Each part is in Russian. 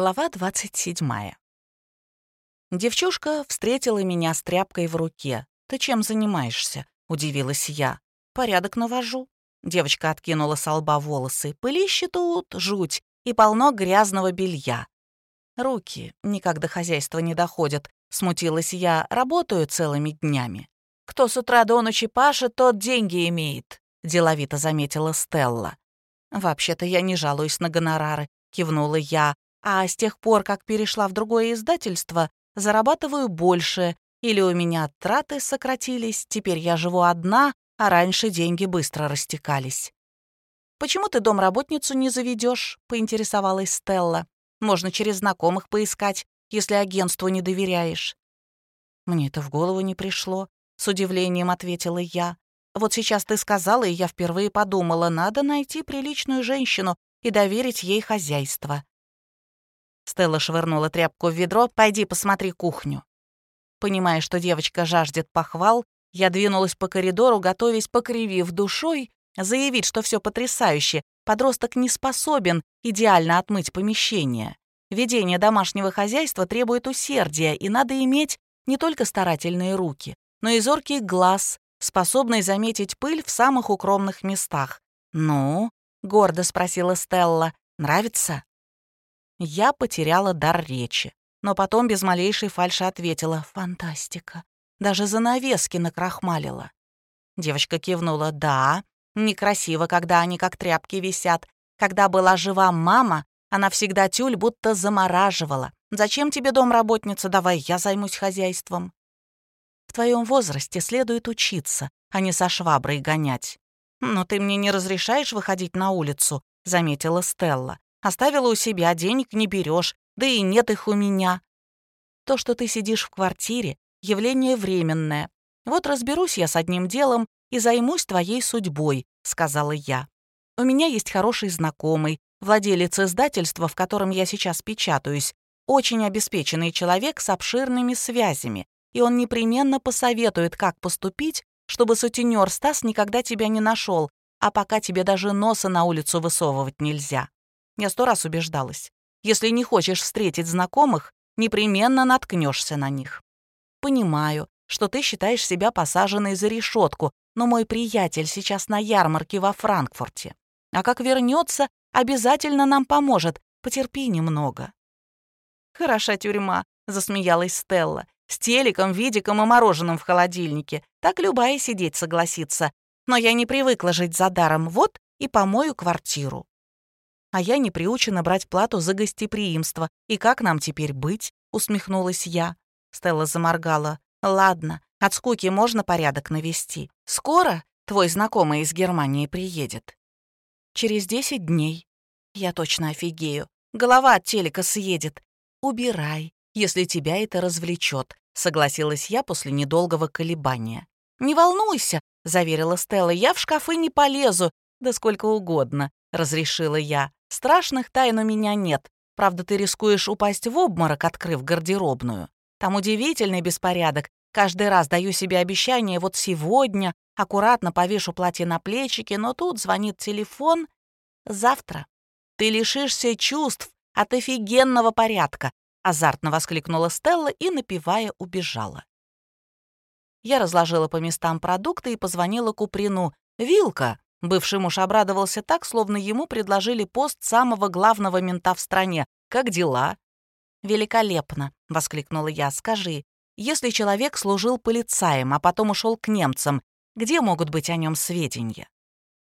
Глава 27. Девчушка встретила меня с тряпкой в руке. «Ты чем занимаешься?» — удивилась я. «Порядок навожу». Девочка откинула с лба волосы. «Пылище тут, жуть, и полно грязного белья». «Руки никак до хозяйства не доходят», — смутилась я. «Работаю целыми днями». «Кто с утра до ночи пашет, тот деньги имеет», — деловито заметила Стелла. «Вообще-то я не жалуюсь на гонорары», — кивнула я. А с тех пор, как перешла в другое издательство, зарабатываю больше, или у меня траты сократились, теперь я живу одна, а раньше деньги быстро растекались. «Почему ты домработницу не заведешь? поинтересовалась Стелла. «Можно через знакомых поискать, если агентству не доверяешь». «Мне это в голову не пришло», — с удивлением ответила я. «Вот сейчас ты сказала, и я впервые подумала, надо найти приличную женщину и доверить ей хозяйство. Стелла швырнула тряпку в ведро. «Пойди посмотри кухню». Понимая, что девочка жаждет похвал, я двинулась по коридору, готовясь, покривив душой, заявить, что все потрясающе, подросток не способен идеально отмыть помещение. Ведение домашнего хозяйства требует усердия, и надо иметь не только старательные руки, но и зоркий глаз, способный заметить пыль в самых укромных местах. «Ну?» — гордо спросила Стелла. «Нравится?» Я потеряла дар речи, но потом без малейшей фальши ответила «Фантастика». Даже занавески накрахмалила. Девочка кивнула «Да, некрасиво, когда они как тряпки висят. Когда была жива мама, она всегда тюль будто замораживала. Зачем тебе домработница? Давай я займусь хозяйством». В твоем возрасте следует учиться, а не со шваброй гонять. «Но ты мне не разрешаешь выходить на улицу», — заметила Стелла. Оставила у себя, денег не берешь, да и нет их у меня. То, что ты сидишь в квартире, явление временное. Вот разберусь я с одним делом и займусь твоей судьбой», — сказала я. «У меня есть хороший знакомый, владелец издательства, в котором я сейчас печатаюсь, очень обеспеченный человек с обширными связями, и он непременно посоветует, как поступить, чтобы сутенер Стас никогда тебя не нашел, а пока тебе даже носа на улицу высовывать нельзя. Я сто раз убеждалась. Если не хочешь встретить знакомых, непременно наткнешься на них. Понимаю, что ты считаешь себя посаженной за решетку, но мой приятель сейчас на ярмарке во Франкфурте. А как вернется, обязательно нам поможет. Потерпи немного. Хороша тюрьма, засмеялась Стелла. С телеком, видиком и мороженым в холодильнике. Так любая сидеть согласится. Но я не привыкла жить за даром. Вот и помою квартиру а я не приучена брать плату за гостеприимство. И как нам теперь быть?» — усмехнулась я. Стелла заморгала. «Ладно, от скуки можно порядок навести. Скоро твой знакомый из Германии приедет?» «Через десять дней. Я точно офигею. Голова от телека съедет. Убирай, если тебя это развлечет», — согласилась я после недолгого колебания. «Не волнуйся», — заверила Стелла, — «я в шкафы не полезу, да сколько угодно», — разрешила я. Страшных тайн у меня нет. Правда, ты рискуешь упасть в обморок, открыв гардеробную. Там удивительный беспорядок. Каждый раз даю себе обещание, вот сегодня аккуратно повешу платье на плечики, но тут звонит телефон. Завтра ты лишишься чувств от офигенного порядка, азартно воскликнула Стелла и, напевая, убежала. Я разложила по местам продукты и позвонила Куприну. «Вилка, Бывший муж обрадовался так, словно ему предложили пост самого главного мента в стране. «Как дела?» «Великолепно!» — воскликнула я. «Скажи, если человек служил полицаем, а потом ушел к немцам, где могут быть о нем сведения?»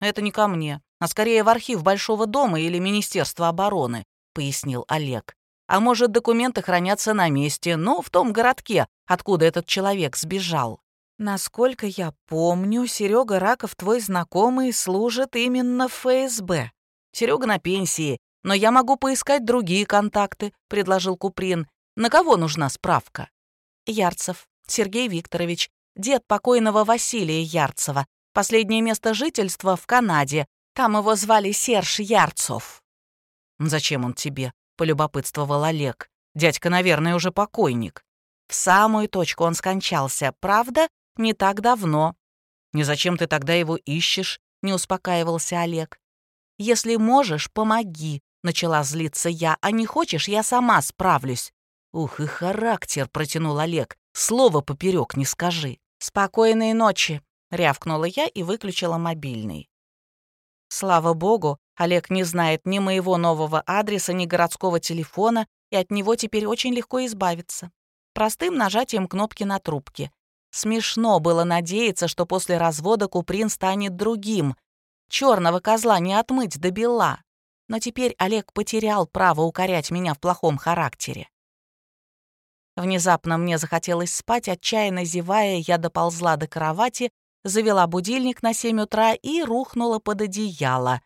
«Это не ко мне, а скорее в архив Большого дома или Министерства обороны», — пояснил Олег. «А может, документы хранятся на месте, но в том городке, откуда этот человек сбежал». Насколько я помню, Серега Раков, твой знакомый, служит именно в ФСБ. Серега на пенсии, но я могу поискать другие контакты, предложил Куприн. На кого нужна справка? Ярцев Сергей Викторович, дед покойного Василия Ярцева. Последнее место жительства в Канаде. Там его звали Серж Ярцов. «Зачем он тебе?» — полюбопытствовал Олег. «Дядька, наверное, уже покойник». В самую точку он скончался, правда? Не так давно. «Не зачем ты тогда его ищешь?» — не успокаивался Олег. «Если можешь, помоги», — начала злиться я. «А не хочешь, я сама справлюсь». «Ух, и характер», — протянул Олег. «Слово поперек не скажи». «Спокойной ночи», — рявкнула я и выключила мобильный. Слава богу, Олег не знает ни моего нового адреса, ни городского телефона, и от него теперь очень легко избавиться. Простым нажатием кнопки на трубке. Смешно было надеяться, что после развода Куприн станет другим. Черного козла не отмыть до бела. Но теперь Олег потерял право укорять меня в плохом характере. Внезапно мне захотелось спать, отчаянно зевая, я доползла до кровати, завела будильник на 7 утра и рухнула под одеяло.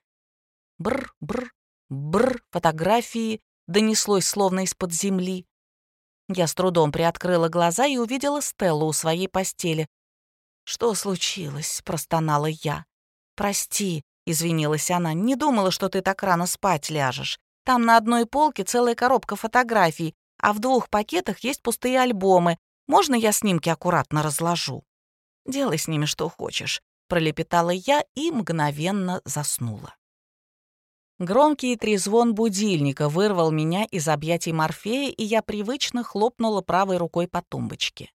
Бр-бр, бр, фотографии донеслось словно из-под земли. Я с трудом приоткрыла глаза и увидела Стеллу у своей постели. «Что случилось?» — простонала я. «Прости», — извинилась она, — «не думала, что ты так рано спать ляжешь. Там на одной полке целая коробка фотографий, а в двух пакетах есть пустые альбомы. Можно я снимки аккуратно разложу?» «Делай с ними что хочешь», — пролепетала я и мгновенно заснула. Громкий трезвон будильника вырвал меня из объятий Морфея, и я привычно хлопнула правой рукой по тумбочке.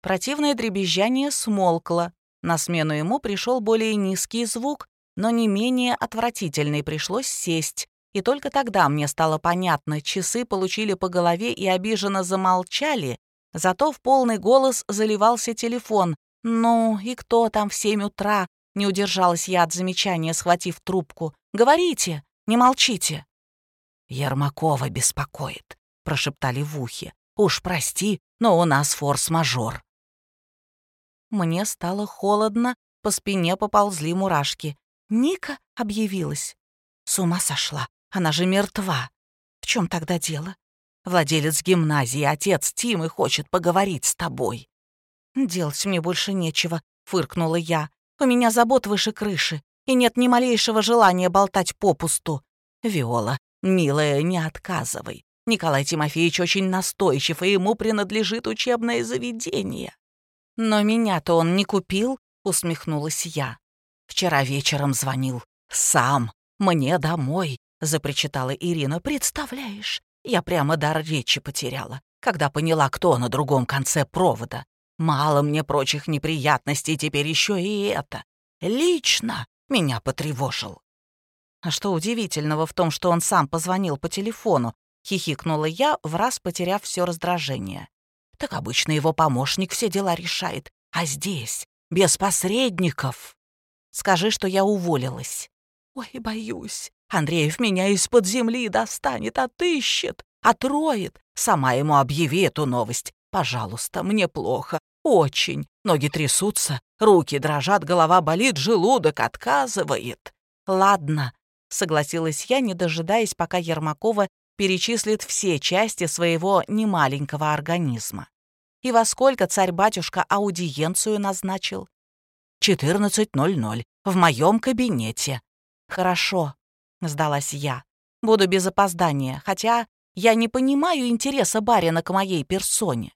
Противное дребезжание смолкло. На смену ему пришел более низкий звук, но не менее отвратительный пришлось сесть. И только тогда мне стало понятно, часы получили по голове и обиженно замолчали, зато в полный голос заливался телефон. «Ну, и кто там в семь утра?» Не удержалась я от замечания, схватив трубку. «Говорите, не молчите!» «Ермакова беспокоит», — прошептали в ухе. «Уж прости, но у нас форс-мажор». Мне стало холодно, по спине поползли мурашки. Ника объявилась. С ума сошла. Она же мертва. В чем тогда дело? Владелец гимназии, отец Тимы хочет поговорить с тобой. Делать мне больше нечего, фыркнула я. У меня забот выше крыши, и нет ни малейшего желания болтать попусту. Виола, милая, не отказывай. Николай Тимофеевич очень настойчив, и ему принадлежит учебное заведение. Но меня-то он не купил, усмехнулась я. Вчера вечером звонил. Сам. Мне домой. — запричитала Ирина. «Представляешь, я прямо дар речи потеряла, когда поняла, кто на другом конце провода. Мало мне прочих неприятностей, теперь еще и это. Лично меня потревожил». «А что удивительного в том, что он сам позвонил по телефону?» — хихикнула я, в раз потеряв все раздражение. «Так обычно его помощник все дела решает, а здесь, без посредников. Скажи, что я уволилась». «Ой, боюсь», Андреев меня из-под земли достанет, отыщет, отроет. Сама ему объяви эту новость. Пожалуйста, мне плохо. Очень. Ноги трясутся, руки дрожат, голова болит, желудок отказывает. Ладно, согласилась я, не дожидаясь, пока Ермакова перечислит все части своего немаленького организма. И во сколько царь-батюшка аудиенцию назначил? 14.00 в моем кабинете. Хорошо, сдалась я. «Буду без опоздания, хотя я не понимаю интереса барина к моей персоне».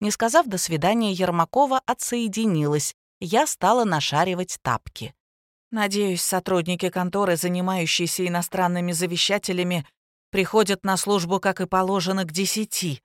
Не сказав «до свидания», Ермакова отсоединилась. Я стала нашаривать тапки. Надеюсь, сотрудники конторы, занимающиеся иностранными завещателями, приходят на службу, как и положено, к десяти.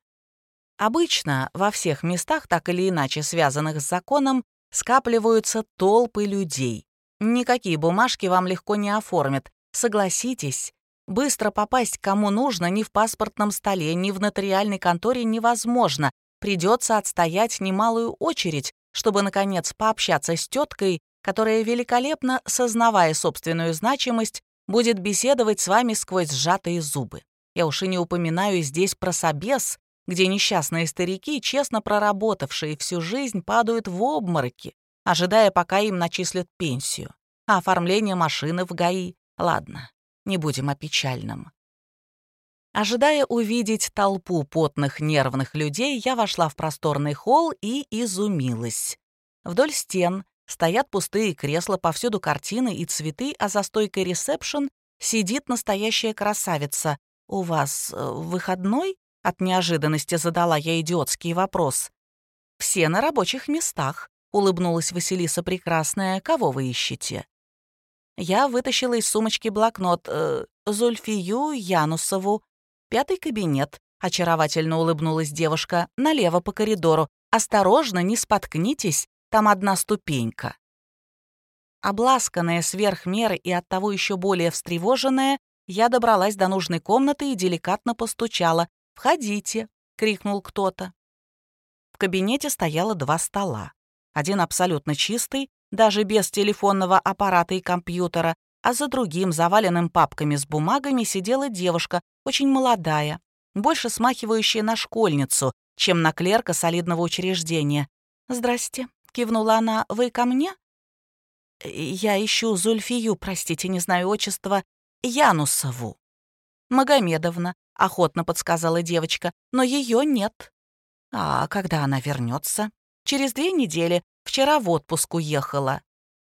Обычно во всех местах, так или иначе связанных с законом, скапливаются толпы людей. Никакие бумажки вам легко не оформят. Согласитесь, быстро попасть кому нужно ни в паспортном столе, ни в нотариальной конторе невозможно. Придется отстоять немалую очередь, чтобы, наконец, пообщаться с теткой, которая, великолепно сознавая собственную значимость, будет беседовать с вами сквозь сжатые зубы. Я уж и не упоминаю здесь про собес, где несчастные старики, честно проработавшие всю жизнь, падают в обмороки, ожидая, пока им начислят пенсию. А оформление машины в ГАИ? Ладно, не будем о печальном. Ожидая увидеть толпу потных нервных людей, я вошла в просторный холл и изумилась. Вдоль стен стоят пустые кресла, повсюду картины и цветы, а за стойкой ресепшн сидит настоящая красавица. «У вас э, выходной?» — от неожиданности задала я идиотский вопрос. «Все на рабочих местах», — улыбнулась Василиса Прекрасная. «Кого вы ищете?» Я вытащила из сумочки блокнот э, Зульфию Янусову. Пятый кабинет. Очаровательно улыбнулась девушка. Налево по коридору. Осторожно, не споткнитесь. Там одна ступенька. Обласканная сверх меры и оттого еще более встревоженная, я добралась до нужной комнаты и деликатно постучала. «Входите!» — крикнул кто-то. В кабинете стояло два стола. Один абсолютно чистый, даже без телефонного аппарата и компьютера, а за другим, заваленным папками с бумагами, сидела девушка, очень молодая, больше смахивающая на школьницу, чем на клерка солидного учреждения. «Здрасте», — кивнула она, — «вы ко мне?» «Я ищу Зульфию, простите, не знаю отчества, Янусову». «Магомедовна», — охотно подсказала девочка, — «но ее нет». «А когда она вернется? «Через две недели. Вчера в отпуск уехала».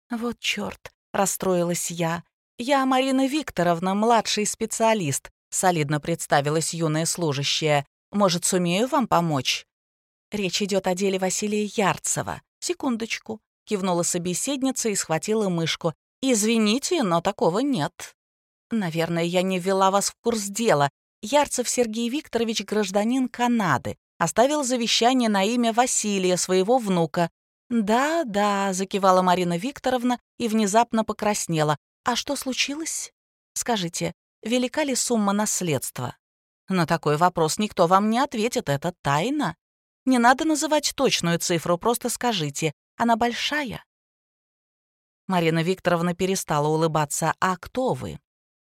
«Вот чёрт», — расстроилась я. «Я Марина Викторовна, младший специалист», — солидно представилась юная служащая. «Может, сумею вам помочь?» Речь идет о деле Василия Ярцева. «Секундочку», — кивнула собеседница и схватила мышку. «Извините, но такого нет». «Наверное, я не ввела вас в курс дела. Ярцев Сергей Викторович — гражданин Канады. Оставил завещание на имя Василия, своего внука. «Да, да», — закивала Марина Викторовна и внезапно покраснела. «А что случилось? Скажите, велика ли сумма наследства?» «На такой вопрос никто вам не ответит, это тайна. Не надо называть точную цифру, просто скажите, она большая?» Марина Викторовна перестала улыбаться. «А кто вы?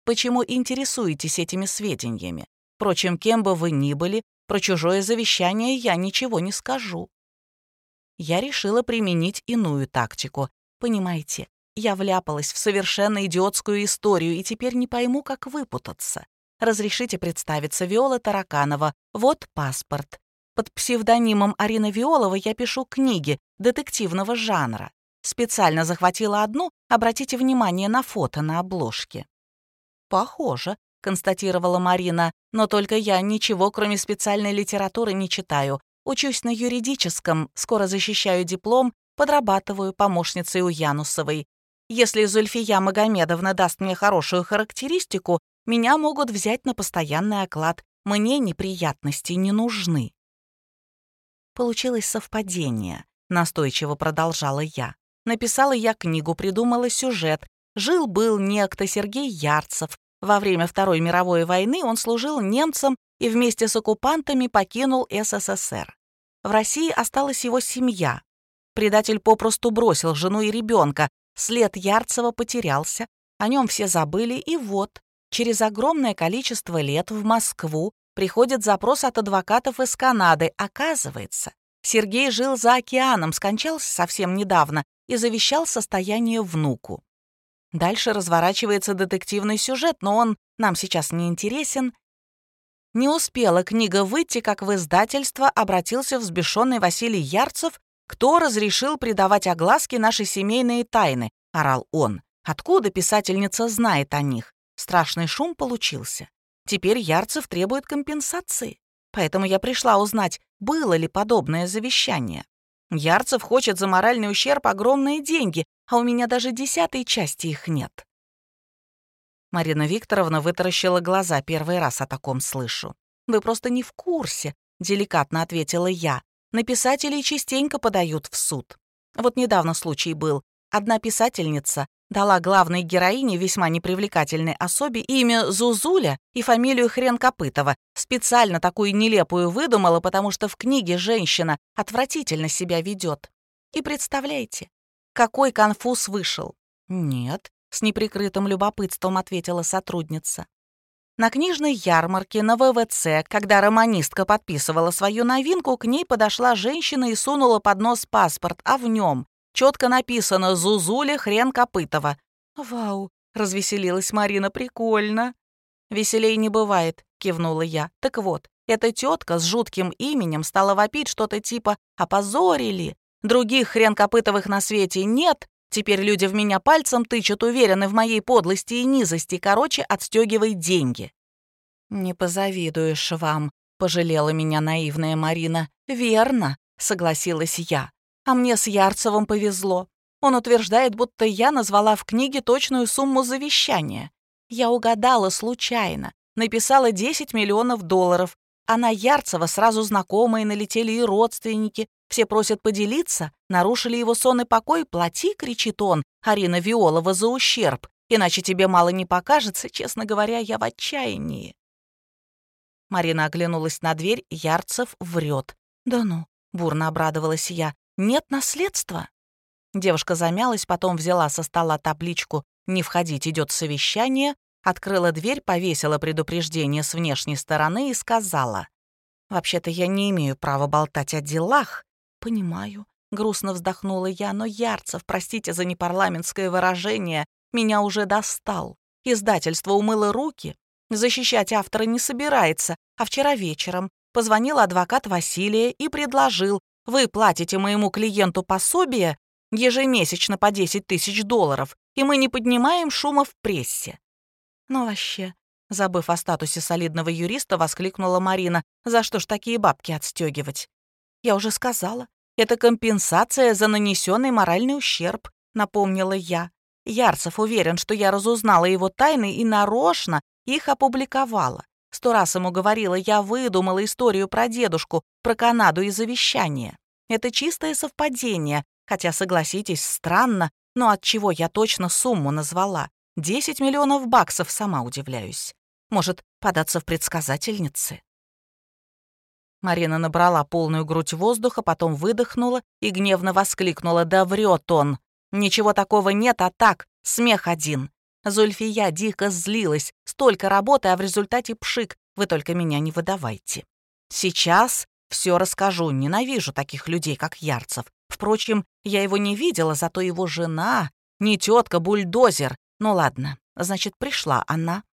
Почему интересуетесь этими сведениями? Впрочем, кем бы вы ни были, про чужое завещание я ничего не скажу. Я решила применить иную тактику. Понимаете, я вляпалась в совершенно идиотскую историю и теперь не пойму, как выпутаться. Разрешите представиться, Виола Тараканова. Вот паспорт. Под псевдонимом Арина Виолова я пишу книги детективного жанра. Специально захватила одну, обратите внимание на фото на обложке. Похоже, — констатировала Марина, «но только я ничего, кроме специальной литературы, не читаю. Учусь на юридическом, скоро защищаю диплом, подрабатываю помощницей у Янусовой. Если Зульфия Магомедовна даст мне хорошую характеристику, меня могут взять на постоянный оклад. Мне неприятности не нужны». Получилось совпадение, настойчиво продолжала я. Написала я книгу, придумала сюжет. Жил-был некто Сергей Ярцев, во время Второй мировой войны он служил немцам и вместе с оккупантами покинул СССР. В России осталась его семья. Предатель попросту бросил жену и ребенка, след Ярцева потерялся, о нем все забыли, и вот, через огромное количество лет в Москву приходит запрос от адвокатов из Канады. Оказывается, Сергей жил за океаном, скончался совсем недавно и завещал состояние внуку. Дальше разворачивается детективный сюжет, но он нам сейчас не интересен. Не успела книга выйти, как в издательство обратился взбешенный Василий Ярцев, кто разрешил придавать огласке наши семейные тайны, орал он. Откуда писательница знает о них? Страшный шум получился. Теперь Ярцев требует компенсации. Поэтому я пришла узнать, было ли подобное завещание. Ярцев хочет за моральный ущерб огромные деньги, а у меня даже десятой части их нет. Марина Викторовна вытаращила глаза, первый раз о таком слышу. «Вы просто не в курсе», — деликатно ответила я. «На писателей частенько подают в суд. Вот недавно случай был. Одна писательница дала главной героине, весьма непривлекательной особе, имя Зузуля и фамилию Хрен Копытова. Специально такую нелепую выдумала, потому что в книге женщина отвратительно себя ведет. И представляете, какой конфуз вышел? Нет, с неприкрытым любопытством ответила сотрудница. На книжной ярмарке на ВВЦ, когда романистка подписывала свою новинку, к ней подошла женщина и сунула под нос паспорт, а в нем четко написано «Зузуля хрен Копытова». «Вау!» — развеселилась Марина, прикольно. «Веселей не бывает», — кивнула я. «Так вот, эта тетка с жутким именем стала вопить что-то типа «опозорили». Других хрен Копытовых на свете нет. Теперь люди в меня пальцем тычут, уверены в моей подлости и низости. Короче, отстегивай деньги. «Не позавидуешь вам», — пожалела меня наивная Марина. «Верно», — согласилась я. А мне с Ярцевым повезло. Он утверждает, будто я назвала в книге точную сумму завещания. Я угадала случайно, написала 10 миллионов долларов, а на Ярцева сразу знакомые налетели и родственники. Все просят поделиться, нарушили его сон и покой, плати, кричит он, Арина Виолова, за ущерб, иначе тебе мало не покажется, честно говоря, я в отчаянии. Марина оглянулась на дверь, Ярцев врет. «Да ну», — бурно обрадовалась я, — «нет наследства?» Девушка замялась, потом взяла со стола табличку «Не входить, идет совещание», открыла дверь, повесила предупреждение с внешней стороны и сказала. «Вообще-то я не имею права болтать о делах». «Понимаю», — грустно вздохнула я, «но Ярцев, простите за непарламентское выражение, меня уже достал. Издательство умыло руки, Защищать автора не собирается, а вчера вечером позвонил адвокат Василия и предложил, вы платите моему клиенту пособие ежемесячно по 10 тысяч долларов, и мы не поднимаем шума в прессе. Ну вообще, забыв о статусе солидного юриста, воскликнула Марина, за что ж такие бабки отстегивать? Я уже сказала, это компенсация за нанесенный моральный ущерб, напомнила я. Ярцев уверен, что я разузнала его тайны и нарочно их опубликовала. Сто раз ему говорила, я выдумала историю про дедушку, про Канаду и завещание. Это чистое совпадение, хотя, согласитесь, странно, но от чего я точно сумму назвала. 10 миллионов баксов, сама удивляюсь. Может, податься в предсказательницы? Марина набрала полную грудь воздуха, потом выдохнула и гневно воскликнула «Да врет он! Ничего такого нет, а так, смех один. Зульфия дико злилась. Столько работы, а в результате пшик. Вы только меня не выдавайте. Сейчас все расскажу. Ненавижу таких людей, как Ярцев. Впрочем, я его не видела, зато его жена... Не тетка, бульдозер. Ну ладно, значит, пришла она.